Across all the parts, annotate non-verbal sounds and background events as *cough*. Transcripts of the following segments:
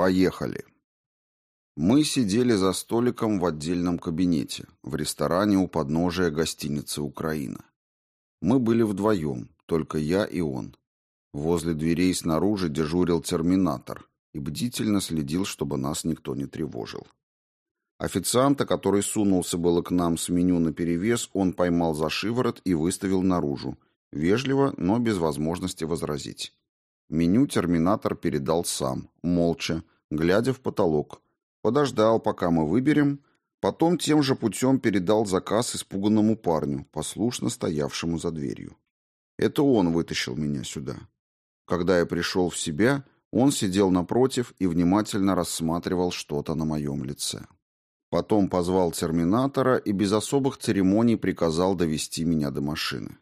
Поехали. Мы сидели за столиком в отдельном кабинете, в ресторане у подножия гостиницы «Украина». Мы были вдвоем, только я и он. Возле дверей снаружи дежурил терминатор и бдительно следил, чтобы нас никто не тревожил. Официанта, который сунулся было к нам с меню наперевес, он поймал за шиворот и выставил наружу, вежливо, но без возможности возразить. Меню терминатор передал сам, молча, глядя в потолок, подождал, пока мы выберем, потом тем же путем передал заказ испуганному парню, послушно стоявшему за дверью. Это он вытащил меня сюда. Когда я пришел в себя, он сидел напротив и внимательно рассматривал что-то на моем лице. Потом позвал терминатора и без особых церемоний приказал довести меня до машины.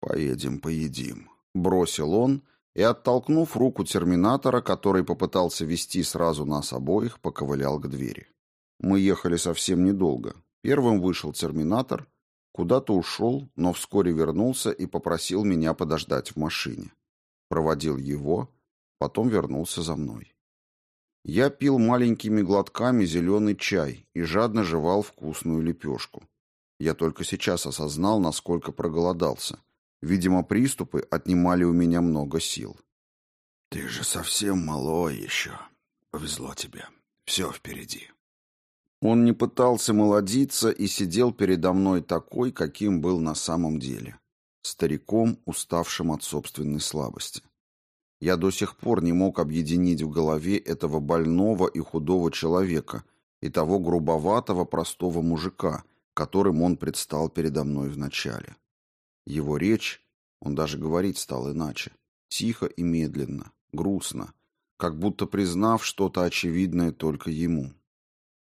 «Поедем, поедим», — бросил он и, оттолкнув руку терминатора, который попытался вести сразу нас обоих, поковылял к двери. Мы ехали совсем недолго. Первым вышел терминатор, куда-то ушел, но вскоре вернулся и попросил меня подождать в машине. Проводил его, потом вернулся за мной. Я пил маленькими глотками зеленый чай и жадно жевал вкусную лепешку. Я только сейчас осознал, насколько проголодался. Видимо, приступы отнимали у меня много сил. «Ты же совсем малой еще. Повезло тебе. Все впереди». Он не пытался молодиться и сидел передо мной такой, каким был на самом деле. Стариком, уставшим от собственной слабости. Я до сих пор не мог объединить в голове этого больного и худого человека и того грубоватого простого мужика, которым он предстал передо мной вначале. Его речь, он даже говорить стал иначе, тихо и медленно, грустно, как будто признав что-то очевидное только ему.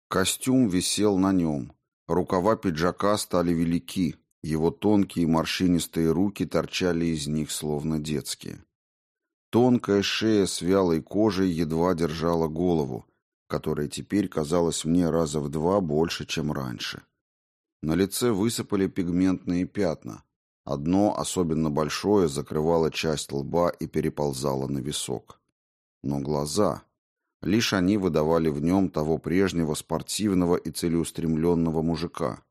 Костюм висел на нем, рукава пиджака стали велики, его тонкие морщинистые руки торчали из них словно детские. Тонкая шея с вялой кожей едва держала голову, которая теперь казалась мне раза в два больше, чем раньше. На лице высыпали пигментные пятна. Одно, особенно большое, закрывало часть лба и переползало на висок. Но глаза... Лишь они выдавали в нем того прежнего спортивного и целеустремленного мужика.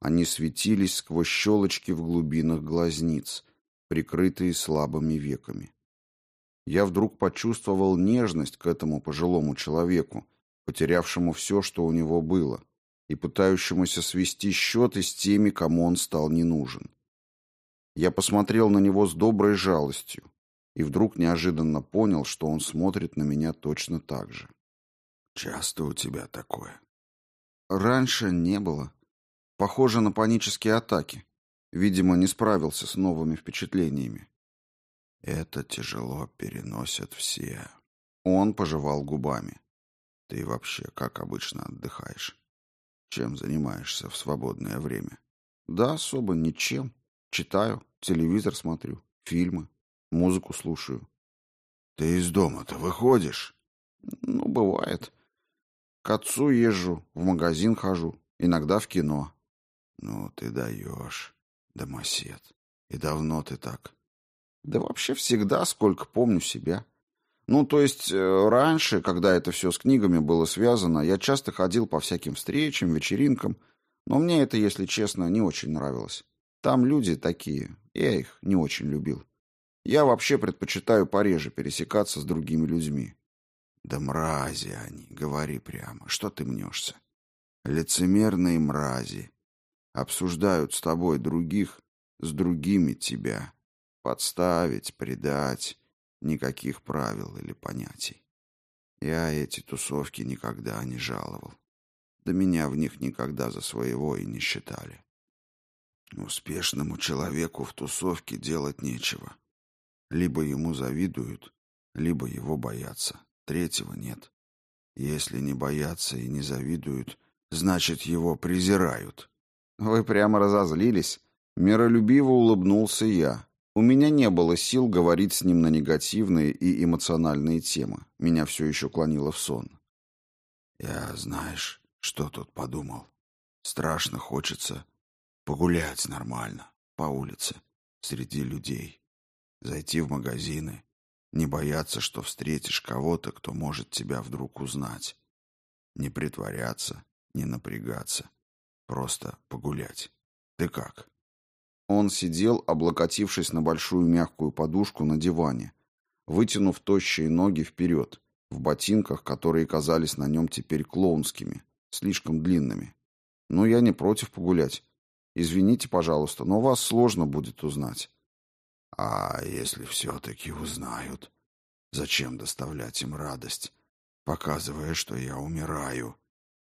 Они светились сквозь щелочки в глубинах глазниц, прикрытые слабыми веками я вдруг почувствовал нежность к этому пожилому человеку, потерявшему все, что у него было, и пытающемуся свести счеты с теми, кому он стал не нужен. Я посмотрел на него с доброй жалостью и вдруг неожиданно понял, что он смотрит на меня точно так же. «Часто у тебя такое?» «Раньше не было. Похоже на панические атаки. Видимо, не справился с новыми впечатлениями. Это тяжело переносят все. Он пожевал губами. Ты вообще как обычно отдыхаешь? Чем занимаешься в свободное время? Да, особо ничем. Читаю, телевизор смотрю, фильмы, музыку слушаю. Ты из дома-то выходишь? Ну, бывает. К отцу езжу, в магазин хожу, иногда в кино. Ну, ты даешь, домосед. И давно ты так? Да вообще всегда, сколько помню себя. Ну, то есть, э, раньше, когда это все с книгами было связано, я часто ходил по всяким встречам, вечеринкам, но мне это, если честно, не очень нравилось. Там люди такие, я их не очень любил. Я вообще предпочитаю пореже пересекаться с другими людьми. Да мрази они, говори прямо, что ты мнешься? Лицемерные мрази. Обсуждают с тобой других, с другими тебя. Подставить, предать. Никаких правил или понятий. Я эти тусовки никогда не жаловал. Да меня в них никогда за своего и не считали. Успешному человеку в тусовке делать нечего. Либо ему завидуют, либо его боятся. Третьего нет. Если не боятся и не завидуют, значит, его презирают. Вы прямо разозлились. Миролюбиво улыбнулся я. У меня не было сил говорить с ним на негативные и эмоциональные темы. Меня все еще клонило в сон. Я, знаешь, что тут подумал? Страшно хочется погулять нормально, по улице, среди людей. Зайти в магазины, Не бояться, что встретишь кого-то, кто может тебя вдруг узнать. Не притворяться, не напрягаться. Просто погулять. Ты как? Он сидел, облокотившись на большую мягкую подушку на диване, вытянув тощие ноги вперед, в ботинках, которые казались на нем теперь клоунскими, слишком длинными. Но я не против погулять. Извините, пожалуйста, но вас сложно будет узнать. А если все-таки узнают, зачем доставлять им радость, показывая, что я умираю?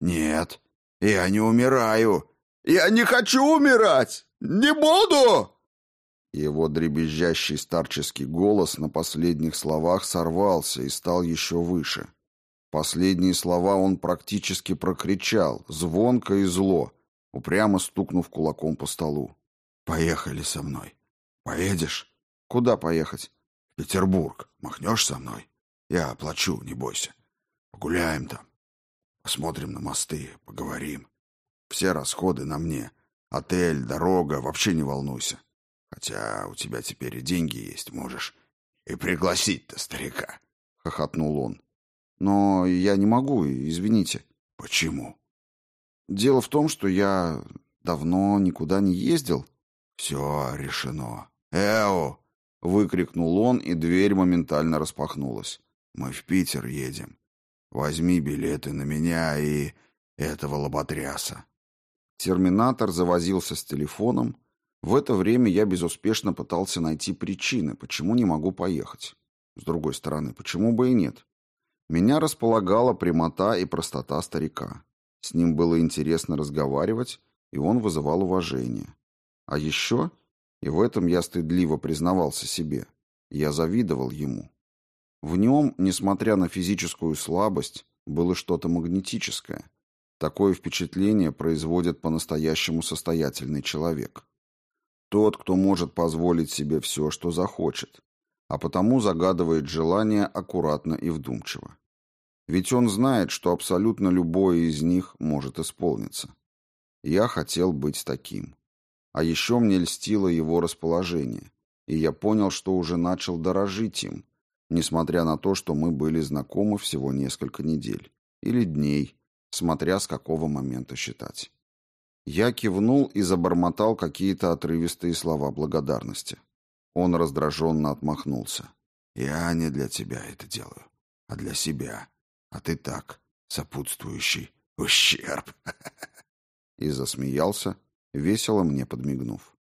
Нет, я не умираю. Я не хочу умирать. Не буду. Его дребезжащий старческий голос на последних словах сорвался и стал еще выше. Последние слова он практически прокричал, звонко и зло, упрямо стукнув кулаком по столу. «Поехали со мной. Поедешь?» «Куда поехать?» «В Петербург. Махнешь со мной? Я оплачу, не бойся. Погуляем там. Посмотрим на мосты, поговорим. Все расходы на мне. Отель, дорога, вообще не волнуйся. Хотя у тебя теперь и деньги есть, можешь и пригласить-то старика», — хохотнул он. «Но я не могу, извините». «Почему?» «Дело в том, что я давно никуда не ездил». «Все решено. Эо!» — выкрикнул он, и дверь моментально распахнулась. «Мы в Питер едем. Возьми билеты на меня и этого лоботряса». Терминатор завозился с телефоном, в это время я безуспешно пытался найти причины, почему не могу поехать. С другой стороны, почему бы и нет? Меня располагала прямота и простота старика. С ним было интересно разговаривать, и он вызывал уважение. А еще, и в этом я стыдливо признавался себе, я завидовал ему. В нем, несмотря на физическую слабость, было что-то магнетическое. Такое впечатление производит по-настоящему состоятельный человек. Тот, кто может позволить себе все, что захочет, а потому загадывает желания аккуратно и вдумчиво. Ведь он знает, что абсолютно любое из них может исполниться. Я хотел быть таким. А еще мне льстило его расположение, и я понял, что уже начал дорожить им, несмотря на то, что мы были знакомы всего несколько недель или дней, смотря с какого момента считать. Я кивнул и забормотал какие-то отрывистые слова благодарности. Он раздраженно отмахнулся. «Я не для тебя это делаю, а для себя. А ты так, сопутствующий ущерб». *laughs* И засмеялся, весело мне подмигнув.